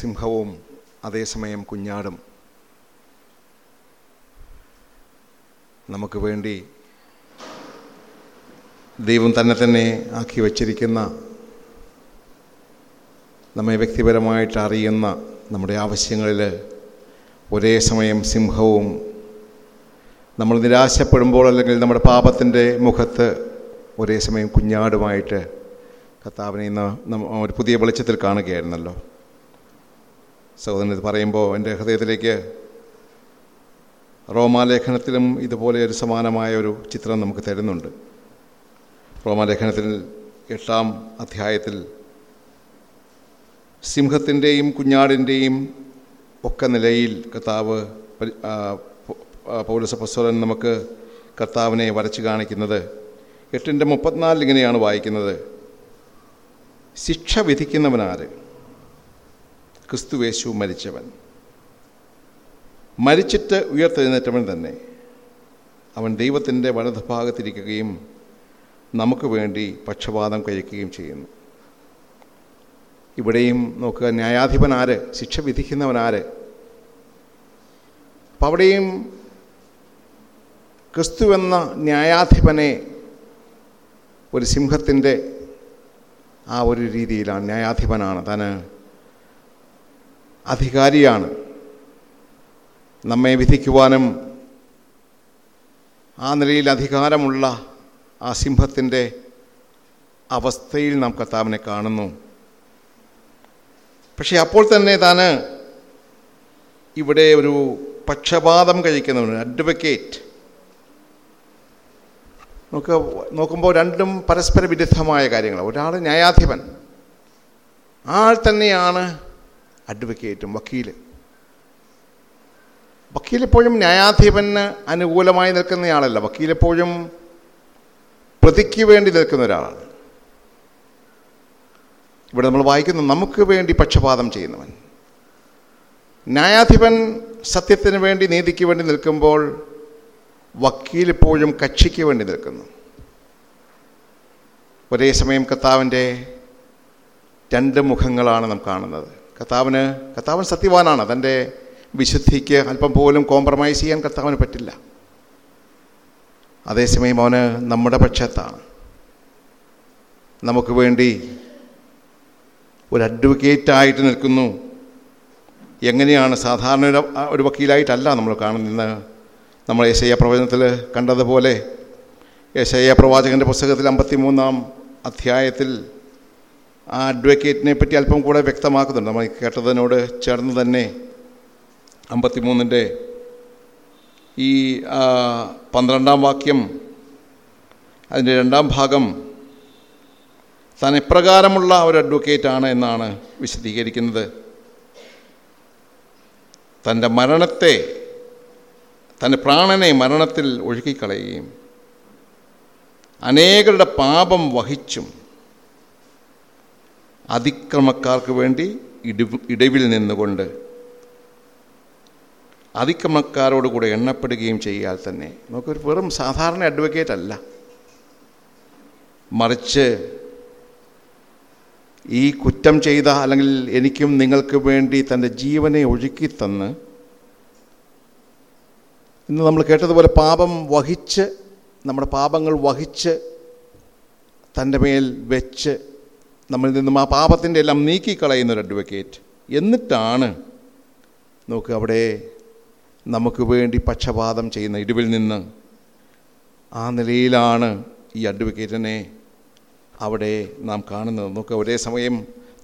സിംഹവും അതേസമയം കുഞ്ഞാടും. നമുക്ക് വേണ്ടി ദൈവം തന്നെ തന്നെ ആക്കി വച്ചിരിക്കുന്ന നമ്മെ വ്യക്തിപരമായിട്ട് അറിയുന്ന നമ്മുടെ ആവശ്യങ്ങളിൽ ഒരേ സമയം സിംഹവും നമ്മൾ നിരാശപ്പെടുമ്പോൾ അല്ലെങ്കിൽ നമ്മുടെ പാപത്തിന്റെ മുഖത്ത് ഒരേ സമയം കുഞ്ഞാടുമായിട്ട് കർത്താവിനെ ഇന്ന് ഒരു പുതിയ വെളിച്ചത്തിൽ കാണുകയായിരുന്നല്ലോ. സഹോദരൻ ഇത് പറയുമ്പോൾ എന്റെ ഹൃദയത്തിലേക്ക് റോമാലേഖനത്തിലും ഇതുപോലെ ഒരു സമാനമായ ഒരു ചിത്രം നമുക്ക് തരുന്നുണ്ട്. റോമാലേഖനത്തിൽ എട്ടാം അധ്യായത്തിൽ സിംഹത്തിന്റെയും കുഞ്ഞാടിന്റെയും ഒക്കെ നിലയിൽ കർത്താവ് പൗരസപസ്വരൻ നമുക്ക് കർത്താവിനെ വരച്ച് കാണിക്കുന്നത്. എട്ടിന്റെ മുപ്പത്തിനാലിൽ ഇങ്ങനെയാണ് വായിക്കുന്നത്. ശിക്ഷ വിധിക്കുന്നവനാര്? ക്രിസ്തുവേശു മരിച്ചവൻ. മരിച്ചിട്ട് ഉയർത്തെഴുന്നേറ്റവൻ തന്നെ. അവൻ ദൈവത്തിന്റെ വലതുഭാഗത്തിരിക്കുകയും നമുക്ക് വേണ്ടി പക്ഷപാതം കഴിക്കുകയും ചെയ്യുന്നു. ഇവിടെയും നോക്കുക ന്യായാധിപൻ ആര്? ശിക്ഷ വിധിക്കുന്നവൻ ആര്? അപ്പം അവിടെയും ക്രിസ്തു എന്ന ന്യായാധിപനെ ഒരു സിംഹത്തിന്റെ ആ ഒരു രീതിയിലാണ് ന്യായാധിപനാണ്. താൻ അധികാരിയാണ്. നമ്മെ വിധിക്കുവാനും ആ നിലയിൽ അധികാരമുള്ള ആ സിംഹത്തിന്റെ അവസ്ഥയിൽ നാം കർത്താവിനെ കാണുന്നു. പക്ഷെ അപ്പോൾ തന്നെ താൻ ഇവിടെ ഒരു പക്ഷപാതം കഴിക്കുന്നവന് അഡ്വക്കേറ്റ് നമുക്ക് നോക്കുമ്പോൾ രണ്ടും പരസ്പര വിരുദ്ധമായ കാര്യങ്ങൾ ഒരാൾ ന്യായാധിപൻ ആൾ തന്നെയാണ് അഡ്വക്കേറ്റും വക്കീൽ വക്കീലെപ്പോഴും ന്യായാധിപന് അനുകൂലമായി നിൽക്കുന്നയാളല്ല. വക്കീലെപ്പോഴും പ്രതിക്ക് വേണ്ടി നിൽക്കുന്ന ഒരാളാണ്. ഇവിടെ നമ്മൾ വായിക്കുന്നു നമുക്ക് വേണ്ടി പക്ഷപാതം ചെയ്യുന്നവൻ. ന്യായാധിപൻ സത്യത്തിന് വേണ്ടി നീതിക്ക് വേണ്ടി നിൽക്കുമ്പോൾ വക്കീലെപ്പോഴും കക്ഷിക്ക് വേണ്ടി നിൽക്കുന്നു. ഒരേ സമയം കർത്താവിന്റെ രണ്ട് മുഖങ്ങളാണ് നാം കാണുന്നത്. കർത്താവിന് കർത്താവൻ സത്യവാനാണ്. തന്റെ വിശുദ്ധിക്ക് അല്പം പോലും കോംപ്രമൈസ് ചെയ്യാൻ കർത്താവിന് പറ്റില്ല. അതേസമയം അവന് നമ്മുടെ പക്ഷത്താണ് നമുക്ക് വേണ്ടി ഒരു അഡ്വക്കേറ്റായിട്ട് നിൽക്കുന്നു. എങ്ങനെയാണ് സാധാരണ ഒരു വക്കീലായിട്ടല്ല നമ്മൾ കാണുന്നത്. നമ്മൾ യേശയ്യ പ്രവചനത്തിൽ കണ്ടതുപോലെ യേശയ്യ പ്രവാചകന്റെ പുസ്തകത്തിൽ അമ്പത്തിമൂന്നാം അധ്യായത്തിൽ ആ അഡ്വക്കേറ്റിനെ പറ്റി അല്പം കൂടെ വ്യക്തമാക്കുന്നുണ്ട്. നമ്മൾ കേട്ടതിനോട് ചേർന്ന് തന്നെ അമ്പത്തിമൂന്നിന്റെ ഈ പന്ത്രണ്ടാം വാക്യം അതിന്റെ രണ്ടാം ഭാഗം താൻ എപ്രകാരമുള്ള ഒരു അഡ്വക്കേറ്റാണ് എന്നാണ് വിശദീകരിക്കുന്നത്. തന്റെ മരണത്തെ തന്റെ പ്രാണനെ മരണത്തിൽ ഒഴുക്കിക്കളയുകയും അനേകരുടെ പാപം വഹിച്ചും അതിക്രമക്കാർക്ക് വേണ്ടി ഇടിവിൽ നിന്നുകൊണ്ട് അതിക്രമക്കാരോട് കൂടെ എണ്ണപ്പെടുകയും ചെയ്യാൽ തന്നെ നമുക്കൊരു വെറും സാധാരണ അഡ്വക്കേറ്റ് അല്ല. മറിച്ച് ഈ കുറ്റം ചെയ്ത അല്ലെങ്കിൽ എനിക്കും നിങ്ങൾക്ക് വേണ്ടി തന്റെ ജീവനെ ഒഴുക്കിത്തന്ന് ഇന്ന് നമ്മൾ കേട്ടതുപോലെ പാപം വഹിച്ച് നമ്മുടെ പാപങ്ങൾ വഹിച്ച് തന്റെ മേൽ വെച്ച് നമ്മളിൽ നിന്നും ആ പാപത്തിന്റെ എല്ലാം നീക്കിക്കളയുന്ന ഒരു അഡ്വക്കേറ്റ് എന്നിട്ടാണ് നോക്ക് അവിടെ നമുക്ക് വേണ്ടി പക്ഷപാതം ചെയ്യുന്ന ഇടിവിൽ നിന്ന് ആ നിലയിലാണ് ഈ അഡ്വക്കേറ്റിനെ അവിടെ നാം കാണുന്നത്. നോക്കുക ഒരേ സമയം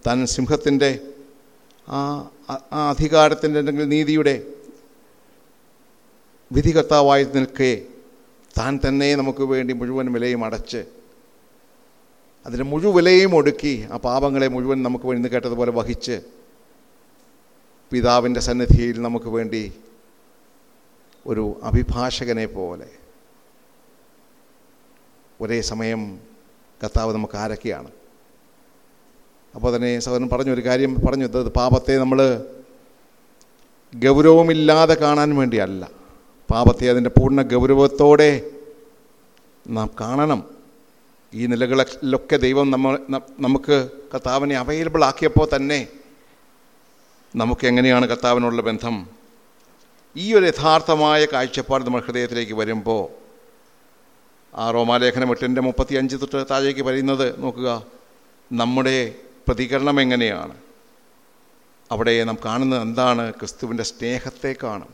തൻ സിംഹത്തിന്റെ ആ ആ അധികാരത്തിന്റെ അല്ലെങ്കിൽ നീതിയുടെ വിധികർത്താവായി നിൽക്കേ താൻ തന്നെ നമുക്ക് വേണ്ടി മുഴുവൻ വിലയും അടച്ച് അതിന്റെ മുഴുവിലയും ഒടുക്കി ആ പാപങ്ങളെ മുഴുവൻ നമുക്ക് വേണ്ടി കേട്ടതുപോലെ വഹിച്ച് പിതാവിന്റെ സന്നിധിയിൽ നമുക്ക് വേണ്ടി ഒരു അഭിഭാഷകനെ പോലെ. ഒരേ സമയം കർത്താവ് നമുക്ക് ആരൊക്കെയാണ്? അപ്പോൾ തന്നെ സഹോദരൻ പറഞ്ഞു ഒരു കാര്യം പറഞ്ഞു അത് പാപത്തെ നമ്മൾ ഗൗരവമില്ലാതെ കാണാൻ വേണ്ടിയല്ല. പാപത്തെ അതിന്റെ പൂർണ ഗൗരവത്തോടെ നാം കാണണം. ഈ നിലകളിലൊക്കെ ദൈവം നമ്മൾ നമുക്ക് കർത്താവിനെ അവൈലബിൾ ആക്കിയപ്പോൾ തന്നെ നമുക്ക് എങ്ങനെയാണ് കർത്താവിനുള്ള ബന്ധം? ഈ ഒരു യഥാർത്ഥമായ കാഴ്ചപ്പാട് നമ്മൾ ഹൃദയത്തിലേക്ക് വരുമ്പോൾ ആ റോമാലേഖനം എട്ടിന്റെ മുപ്പത്തി അഞ്ച് തൊട്ട് താഴേക്ക് പറയുന്നത് നോക്കുക നമ്മുടെ പ്രതികരണം എങ്ങനെയാണ്? അവിടെ നാം കാണുന്നത് എന്താണ്? ക്രിസ്തുവിന്റെ സ്നേഹത്തെ കാണും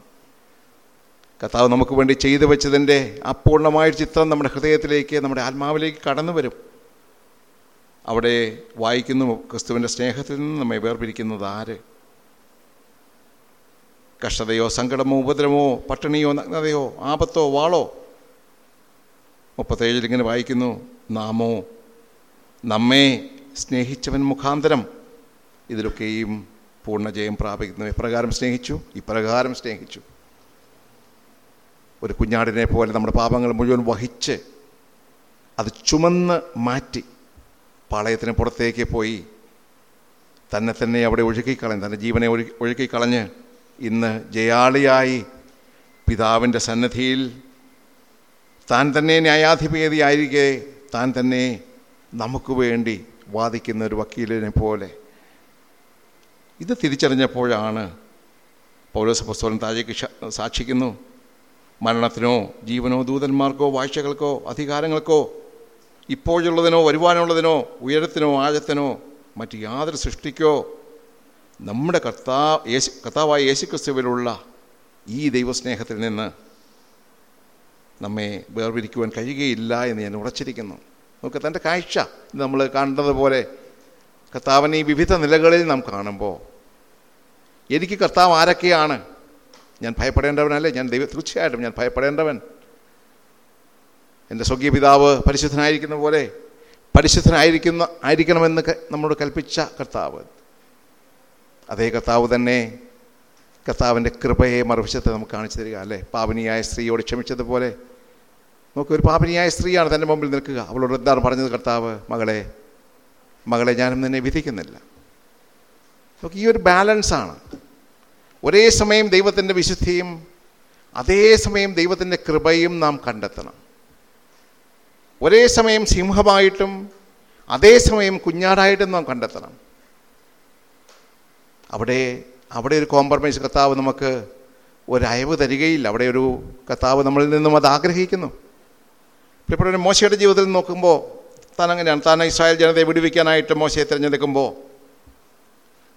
കർത്താവ് നമുക്ക് വേണ്ടി ചെയ്തു വെച്ചതിന്റെ അപൂർണമായ ചിത്രം നമ്മുടെ ഹൃദയത്തിലേക്ക് നമ്മുടെ ആത്മാവിലേക്ക് കടന്നു വരും. അവിടെ വായിക്കുന്നു ക്രിസ്തുവിന്റെ സ്നേഹത്തിൽ നിന്ന് നമ്മെ വേർപിരിക്കുന്നത് ആര്? കഷ്ടതയോ സങ്കടമോ ഉപദ്രവമോ പട്ടിണിയോ നഗ്നതയോ ആപത്തോ വാളോ? മുപ്പത്തേഴിൽ ഇങ്ങനെ വായിക്കുന്നു നാമോ നമ്മെ സ്നേഹിച്ചവൻ മുഖാന്തരം ഇതിലൊക്കെയും പൂർണജയം പ്രാപിക്കുന്നു എപ്രകാരം സ്നേഹിച്ചു ഇപ്രകാരം സ്നേഹിച്ചു. ഒരു കുഞ്ഞാടിനെ പോലെ നമ്മുടെ പാപങ്ങൾ മുഴുവൻ വഹിച്ച് അത് ചുമന്ന് മാറ്റി പാളയത്തിന് പുറത്തേക്ക് പോയി തന്നെ തന്നെ അവിടെ ഒഴുക്കിക്കളഞ്ഞ് തന്റെ ജീവനെ ഒഴുക്കി ഒഴുക്കിക്കളഞ്ഞ് ഇന്ന് ജയാളിയായി പിതാവിന്റെ സന്നദ്ധിയിൽ താൻ തന്നെ ന്യായാധിപേതിയായിരിക്കെ താൻ തന്നെ നമുക്ക് വേണ്ടി വാദിക്കുന്ന ഒരു വക്കീലിനെ പോലെ. ഇത് തിരിച്ചറിഞ്ഞപ്പോഴാണ് പൗലോസ് പുസ്തകം താഴേക്ക് സാക്ഷിക്കുന്നു. മരണത്തിനോ ജീവനോ ദൂതന്മാർക്കോ വാഴ്ചകൾക്കോ അധികാരങ്ങൾക്കോ ഇപ്പോഴുള്ളതിനോ വരുവാനുള്ളതിനോ ഉയരത്തിനോ ആഴത്തിനോ മറ്റ് യാതൊരു സൃഷ്ടിക്കോ നമ്മുടെ കർത്താ യേശു കർത്താവായ യേശുക്രിസ്തുവിലുള്ള ഈ ദൈവസ്നേഹത്തിൽ നിന്ന് നമ്മെ വേർപിരിക്കുവാൻ കഴിയുകയില്ല എന്ന് ഞാൻ ഉറച്ചിരിക്കുന്നു. നമുക്ക് തന്റെ കാഴ്ച നമ്മൾ കാണുന്നത് പോലെ കർത്താവിനെ ഈ വിവിധ നിലകളിൽ നാം കാണുമ്പോൾ എനിക്ക് കർത്താവ് ആരൊക്കെയാണ്? ഞാൻ ഭയപ്പെടേണ്ടവനല്ലേ? ഞാൻ ദൈവം തീർച്ചയായിട്ടും ഞാൻ ഭയപ്പെടേണ്ടവൻ. എന്റെ സ്വർഗീയ പിതാവ് പരിശുദ്ധനായിരിക്കുന്ന പോലെ പരിശുദ്ധനായിരിക്കുന്ന ആയിരിക്കണമെന്ന് നമ്മോട് കൽപ്പിച്ച കർത്താവ്. അതേ കർത്താവ് തന്നെ കർത്താവിന്റെ കൃപയെ മറുവശത്തെ നമുക്ക് കാണിച്ചു തരിക അല്ലേ? പാപനിയായ സ്ത്രീയോട് ക്ഷമിച്ചതുപോലെ. നമുക്ക് ഒരു പാപനിയായ സ്ത്രീയാണ് തന്റെ മുമ്പിൽ നിൽക്കുക. അവളോട് എന്താണ് പറഞ്ഞത് കർത്താവ്? മകളെ മകളെ ഞാനും നിന്നെ വിധിക്കുന്നില്ല. നമുക്ക് ഈ ഒരു ബാലൻസാണ്. ഒരേ സമയം ദൈവത്തിന്റെ വിശുദ്ധിയും അതേ സമയം ദൈവത്തിന്റെ കൃപയും നാം കണ്ടെത്തണം. ഒരേ സമയം സിംഹമായിട്ടും അതേ സമയം കുഞ്ഞാടായിട്ടും നാം കണ്ടെത്തണം. അവിടെ അവിടെ ഒരു കോംപ്രമൈസ് കർത്താവ് നമുക്ക് ഒരു അയവ് തരികയില്ല. അവിടെ ഒരു കർത്താവ് നമ്മളിൽ നിന്നും അത് ആഗ്രഹിക്കുന്നു. ഇപ്പോഴൊരു മോശയുടെ ജീവിതത്തിൽ നോക്കുമ്പോൾ താൻ അങ്ങനെയാണ്. താൻ ഇസ്രായേൽ ജനതയെ വിടുവിക്കാനായിട്ട് മോശയെ തിരഞ്ഞെടുക്കുമ്പോൾ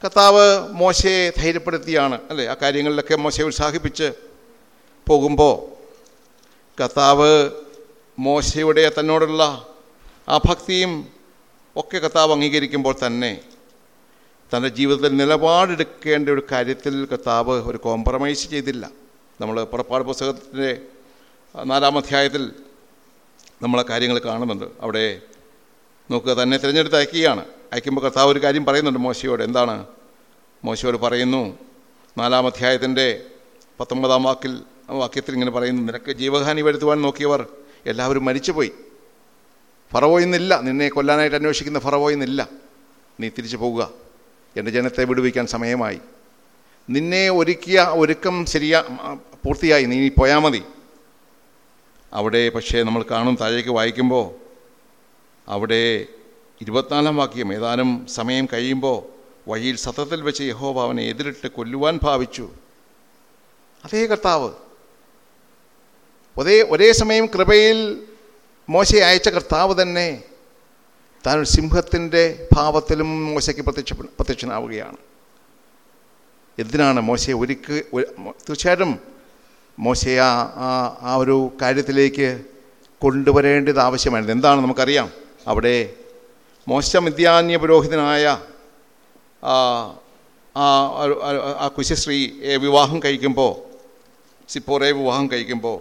കർത്താവ് മോശയെ ധൈര്യപ്പെടുത്തിയാണ് അല്ലേ? ആ കാര്യങ്ങളിലൊക്കെ മോശയെ ഉത്സാഹിപ്പിച്ച് പോകുമ്പോൾ കർത്താവ് മോശയുടെ തന്നോടുള്ള ആ ഭക്തിയും ഒക്കെ കർത്താവ് അംഗീകരിക്കുമ്പോൾ തന്നെ തന്റെ ജീവിതത്തിൽ നിലപാടെടുക്കേണ്ട ഒരു കാര്യത്തിൽ കർത്താവ് ഒരു കോംപ്രമൈസ് ചെയ്തില്ല. നമ്മൾ പുറപ്പാട് പുസ്തകത്തിന്റെ നാലാം അധ്യായത്തിൽ നമ്മളെ കാര്യങ്ങൾ കാണുന്നുണ്ട്. അവിടെ നോക്കുക തന്നെ തിരഞ്ഞെടുത്ത് അയക്കുകയാണ് അയക്കുമ്പോൾ കർത്താവ് ഒരു കാര്യം പറയുന്നുണ്ട് മോശയോട്. എന്താണ്? മോശയോട് പറയുന്നു നാലാം അധ്യായത്തിന്റെ പത്തൊമ്പതാം വാക്കിൽ വാക്യത്തിൽ ഇങ്ങനെ പറയുന്നു നിനക്ക് ജീവഹാനി വരുത്തുവാൻ നോക്കിയവർ എല്ലാവരും മരിച്ചുപോയി. ഫറവോയിന്നില്ല നിന്നെ കൊല്ലാനായിട്ട് അന്വേഷിക്കുന്ന ഫറവോയിന്നില്ല നീ തിരിച്ചു പോവുക എന്റെ ജനത്തെ വിടുവിക്കാൻ സമയമായി. നിന്നെ ഒരുക്കിയ ഒരുക്കം ശരിയാ പൂർത്തിയായി. നീ പോയാൽ മതി. അവിടെ പക്ഷേ നമ്മൾ കാണും താഴേക്ക് വായിക്കുമ്പോൾ അവിടെ ഇരുപത്തിനാലാം വാക്യം ഏതാനും സമയം കഴിയുമ്പോൾ വഴിയിൽ സത്തത്തിൽ വെച്ച് യഹോബ അവനെ എതിരിട്ട് കൊല്ലുവാൻ ഭാവിച്ചു. അതേ കർത്താവ് ഒരേ ഒരേ സമയം കൃപയിൽ മോശയെ അയച്ച കർത്താവ് തന്നെ താൻ സിംഹത്തിന്റെ ഭാവത്തിലും മോശയ്ക്ക് പ്രത്യക്ഷ പ്രത്യക്ഷനാവുകയാണ്. എന്തിനാണ് മോശയെ ഒരുക്ക് തീർച്ചയായിട്ടും മോശയെ ആ ആ ഒരു കാര്യത്തിലേക്ക് കൊണ്ടുവരേണ്ടത് ആവശ്യമായിരുന്നു. എന്താണ് നമുക്കറിയാം? അവിടെ മോശ മിഥ്യാന്യ പുരോഹിതനായ ആ കുശശ്രീയെ വിവാഹം കഴിക്കുമ്പോൾ സിപ്പോറെ വിവാഹം കഴിക്കുമ്പോൾ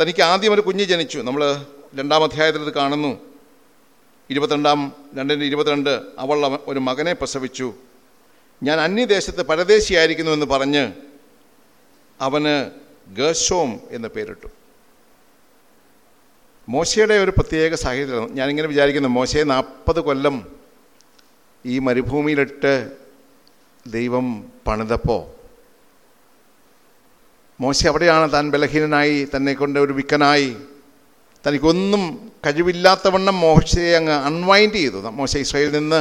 തനിക്ക് ആദ്യം ഒരു കുഞ്ഞ് ജനിച്ചു. നമ്മൾ രണ്ടാം അധ്യായത്തിൽ ഇത് കാണുന്നു. ഇരുപത്തിരണ്ടാം രണ്ടിന്റെ ഇരുപത്തിരണ്ട് അവൾ ഒരു മകനെ പ്രസവിച്ചു. ഞാൻ അന്യദേശത്ത് പരദേശിയായിരിക്കുന്നു എന്ന് പറഞ്ഞ് അവന് ഗേഷോം എന്ന് പേരിട്ടു. മോശയുടെ ഒരു പ്രത്യേക സാഹചര്യം ഞാനിങ്ങനെ വിചാരിക്കുന്നു മോശയെ നാൽപ്പത് കൊല്ലം ഈ മരുഭൂമിയിലിട്ട് ദൈവം പണിതപ്പോൾ മോശ അവിടെയാണ് താൻ ബലഹീനനായി തന്നെ കൊണ്ട് ഒരു വിക്കനായി? തനിക്കൊന്നും കഴിവില്ലാത്തവണ്ണം മോശയെ അങ്ങ് അൺവൈൻഡ് ചെയ്തു. മോശ ഇസ്രയേലിൽ നിന്ന്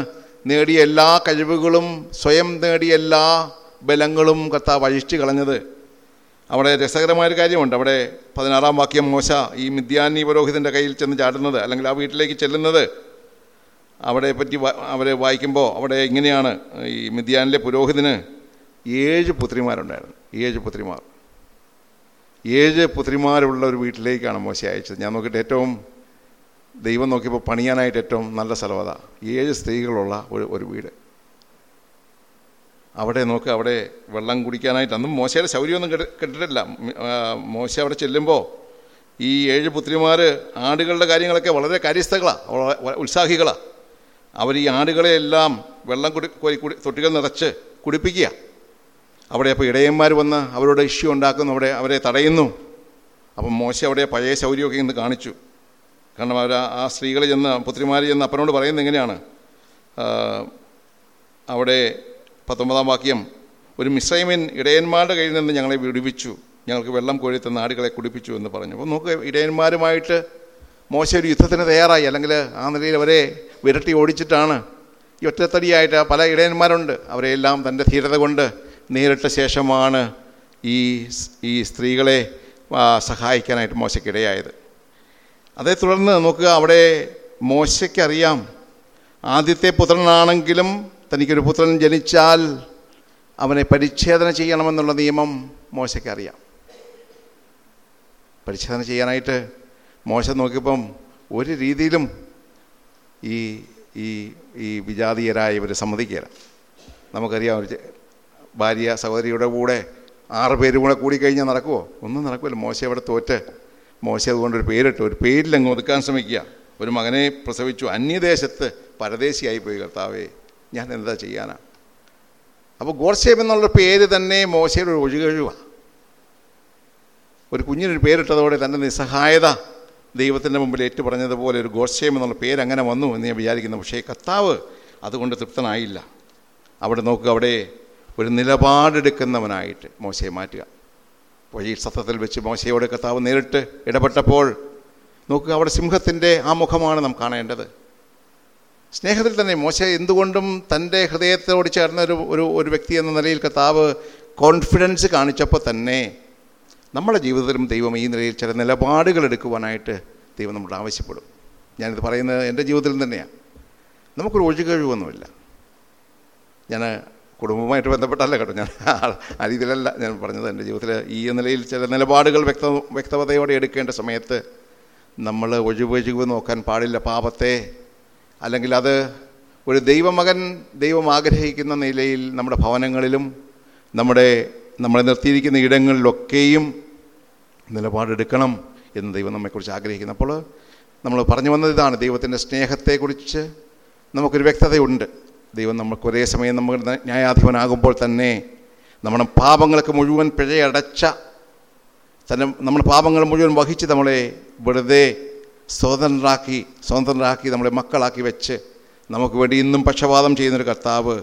നേടിയ എല്ലാ കഴിവുകളും സ്വയം നേടിയ എല്ലാ ബലങ്ങളും കർത്താവ് അഴിച്ചു കളഞ്ഞത് അവിടെ രസകരമായൊരു കാര്യമുണ്ട്. അവിടെ പതിനാറാം വാക്യം മോശ ഈ മിഥ്യാനി പുരോഹിതന്റെ കയ്യിൽ ചെന്ന് ചാടുന്നത് അല്ലെങ്കിൽ ആ വീട്ടിലേക്ക് ചെല്ലുന്നത് അവിടെ പറ്റി അവരെ വായിക്കുമ്പോൾ അവിടെ ഇങ്ങനെയാണ് ഈ മിഥ്യാനിലെ പുരോഹിതന് ഏഴ് പുത്രിമാരുണ്ടായിരുന്നു. ഏഴ് പുത്രിമാർ. ഏഴ് പുത്രിമാരുള്ള ഒരു വീട്ടിലേക്കാണ് മോശ അയച്ചത്. ഞാൻ നോക്കിയിട്ട് ഏറ്റവും ദൈവം നോക്കിയപ്പോൾ പണിയാനായിട്ട് ഏറ്റവും നല്ല സ്ഥലം ഏഴ് സ്ത്രീകളുള്ള ഒരു ഒരു വീട്. അവിടെ നോക്ക് അവിടെ വെള്ളം കുടിക്കാനായിട്ട് അന്നും മോശയുടെ ശൗര്യമൊന്നും കെട്ടി കെട്ടിട്ടില്ല. മോശ അവിടെ ചെല്ലുമ്പോൾ ഈ ഏഴ് പുത്രിമാർ ആടുകളുടെ കാര്യങ്ങളൊക്കെ വളരെ കാര്യസ്ഥകളാണ് ഉത്സാഹികളാണ് അവർ ഈ ആടുകളെയെല്ലാം വെള്ളം കുടി കുടി തൊട്ടികൾ നിറച്ച് കുടിപ്പിക്കുക. അവിടെ അപ്പോൾ ഇടയന്മാർ വന്ന് അവരോട് ഇഷ്യൂ ഉണ്ടാക്കുന്നു അവിടെ അവരെ തടയുന്നു. അപ്പം മോശ അവിടെ പഴയ ശൗര്യമൊക്കെ ഇന്ന് കാണിച്ചു. കാരണം അവർ ആ- സ്ത്രീകളെ ചെന്ന് പുത്രിമാർ ചെന്ന് അപ്പനോട് പറയുന്നത് എങ്ങനെയാണ്? അവിടെ പത്തൊമ്പതാം വാക്യം ഒരു മിസൈമിൻ ഇടയന്മാരുടെ കയ്യിൽ നിന്ന് ഞങ്ങളെ വിടുവിച്ചു. ഞങ്ങൾക്ക് വെള്ളം കോഴിത്ത നാടുകളെ കുടിപ്പിച്ചു എന്ന് പറഞ്ഞു. അപ്പോൾ നോക്ക് ഇടയന്മാരുമായിട്ട് മോശം ഒരു യുദ്ധത്തിന് തയ്യാറായി. അല്ലെങ്കിൽ ആ നിലയിൽ അവരെ വിരട്ടി ഓടിച്ചിട്ടാണ്. ഈ ഒറ്റത്തടിയായിട്ട് പല ഇടയന്മാരുണ്ട്. അവരെല്ലാം തന്റെ ധീരത കൊണ്ട് നേരിട്ട ശേഷമാണ് ഈ ഈ സ്ത്രീകളെ സഹായിക്കാനായിട്ട് മോശയ്ക്കിടയായത്. അതേ തുടർന്ന് നോക്കുക അവിടെ മോശയ്ക്കറിയാം ആദ്യത്തെ പുത്രനാണെങ്കിലും തനിക്കൊരു പുത്രൻ ജനിച്ചാൽ അവനെ പരിച്ഛേദന ചെയ്യണമെന്നുള്ള നിയമം മോശയ്ക്കറിയാം പരിച്ഛേദന ചെയ്യാനായിട്ട് മോശം നോക്കിയപ്പം ഒരു രീതിയിലും ഈ ഈ ഈ വിജാതീയരായ ഇവർ സമ്മതിക്കുകയില്ല നമുക്കറിയാം ഒരു ഭാര്യ സഹോദരിയുടെ കൂടെ ആറ് പേരും കൂടെ കൂടിക്കഴിഞ്ഞാൽ നടക്കുമോ ഒന്നും നടക്കില്ല മോശം അവിടെ തോറ്റ്. മോശം അതുകൊണ്ട് ഒരു പേരിട്ട്. ഒരു പേരിലങ്ങ് ഒതുക്കാൻ ശ്രമിക്കുക. ഒരു മകനെ പ്രസവിച്ചു. അന്യദേശത്ത് പരദേശിയായി പോയി കർത്താവേ. ഞാൻ എന്താ ചെയ്യാനാണ് അപ്പോൾ ഗോർസേം എന്നുള്ള പേര് തന്നെ മോശയുടെ ഒരു ഒഴുകഴിവാണ് ഒരു കുഞ്ഞിനൊരു പേരിട്ടതോടെ തന്റെ നിസ്സഹായത ദൈവത്തിന്റെ മുമ്പിൽ ഏറ്റു പറഞ്ഞതുപോലെ ഒരു ഗോർഷേം എന്നുള്ള പേര് അങ്ങനെ വന്നു എന്ന് ഞാൻ വിചാരിക്കുന്നു. പക്ഷേ കർത്താവ് അതുകൊണ്ട് തൃപ്തനായില്ല. അവിടെ നോക്കുക അവിടെ ഒരു നിലപാടെടുക്കുന്നവനായിട്ട് മോശയെ മാറ്റുക. വഴി സത്രത്തിൽ വെച്ച് മോശയോട് കർത്താവ് നേരിട്ട് ഇടപെട്ടപ്പോൾ നോക്കുക അവിടെ സിംഹത്തിന്റെ ആ മുഖമാണ് നാം കാണേണ്ടത്. സ്നേഹത്തിൽ തന്നെ മോശ എന്തുകൊണ്ടും തന്റെ ഹൃദയത്തോട് ചേർന്ന ഒരു ഒരു ഒരു വ്യക്തി എന്ന നിലയിൽ കർത്താവ് കോൺഫിഡൻസ് കാണിച്ചപ്പോൾ തന്നെ നമ്മുടെ ജീവിതത്തിലും ദൈവം ഈ നിലയിൽ ചില നിലപാടുകൾ എടുക്കുവാനായിട്ട് ദൈവം നമ്മളോട് ആവശ്യപ്പെടും. ഞാനിത് പറയുന്നത് എന്റെ ജീവിതത്തിൽ തന്നെയാണ് നമുക്കൊരു ഒഴുകഴിവൊന്നുമില്ല. ഞാൻ കുടുംബവുമായിട്ട് ബന്ധപ്പെട്ടല്ല കേട്ടോ. ഞാൻ ആ രീതിയിലല്ല ഞാൻ പറഞ്ഞത്. എന്റെ ജീവിതത്തിൽ ഈ നിലയിൽ ചില നിലപാടുകൾ വ്യക്ത വ്യക്തതയോടെ എടുക്കേണ്ട സമയത്ത് നമ്മൾ ഒഴിവൊഴിവ് നോക്കാൻ പാടില്ല. പാപത്തെ അല്ലെങ്കിൽ അത് ഒരു ദൈവമകൻ ദൈവം ആഗ്രഹിക്കുന്ന നിലയിൽ നമ്മുടെ ഭവനങ്ങളിലും നമ്മുടെ നമ്മളെ നിർത്തിയിരിക്കുന്ന ഇടങ്ങളിലൊക്കെയും നിലപാടെടുക്കണം എന്ന് ദൈവം നമ്മെക്കുറിച്ച് ആഗ്രഹിക്കുന്നു. അപ്പോൾ നമ്മൾ പറഞ്ഞു വന്നത് ഇതാണ് ദൈവത്തിന്റെ സ്നേഹത്തെക്കുറിച്ച് നമുക്കൊരു വ്യക്തതയുണ്ട്. ദൈവം നമുക്ക് ഒരേ സമയം നമ്മൾ ന്യായാധിപനാകുമ്പോൾ തന്നെ നമ്മുടെ പാപങ്ങൾക്ക് മുഴുവൻ പിഴയടച്ച തന്നെ നമ്മുടെ പാപങ്ങൾ മുഴുവൻ വഹിച്ച് നമ്മളെ വെറുതെ സ്വതന്ത്രരാക്കി സ്വതന്ത്രരാക്കി നമ്മളെ മക്കളാക്കി വെച്ച് നമുക്ക് വേണ്ടി ഇന്നും പക്ഷപാതം ചെയ്യുന്നൊരു കർത്താവ്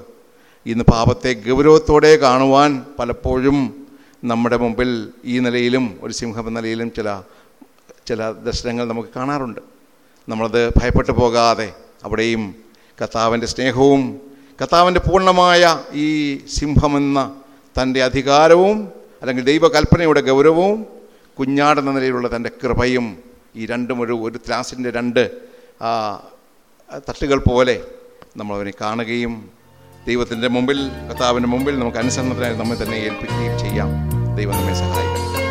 ഇന്ന് പാപത്തെ ഗൗരവത്തോടെ കാണുവാൻ പലപ്പോഴും നമ്മുടെ മുമ്പിൽ ഈ നിലയിലും ഒരു സിംഹം എന്ന നിലയിലും ചില ചില ദർശനങ്ങൾ നമുക്ക് കാണാറുണ്ട്. നമ്മളത് ഭയപ്പെട്ടു പോകാതെ അവിടെയും കർത്താവിന്റെ സ്നേഹവും കർത്താവിന്റെ പൂർണമായ ഈ സിംഹമെന്ന തന്റെ അധികാരവും അല്ലെങ്കിൽ ദൈവകൽപ്പനയുടെ ഗൗരവവും കുഞ്ഞാടെന്ന നിലയിലുള്ള തന്റെ കൃപയും ഈ രണ്ടും ഒരു ഒരു ക്ലാസിന്റെ രണ്ട് തട്ടുകൾ പോലെ നമ്മളവനെ കാണുകയും ദൈവത്തിന്റെ മുമ്പിൽ കർത്താവിന്റെ മുമ്പിൽ നമുക്ക് അനുസരണത്തിനായി നമ്മെ തന്നെ ഏൽപ്പിക്കുകയും ചെയ്യാം. ദൈവം നമ്മെ സഹായിക്കും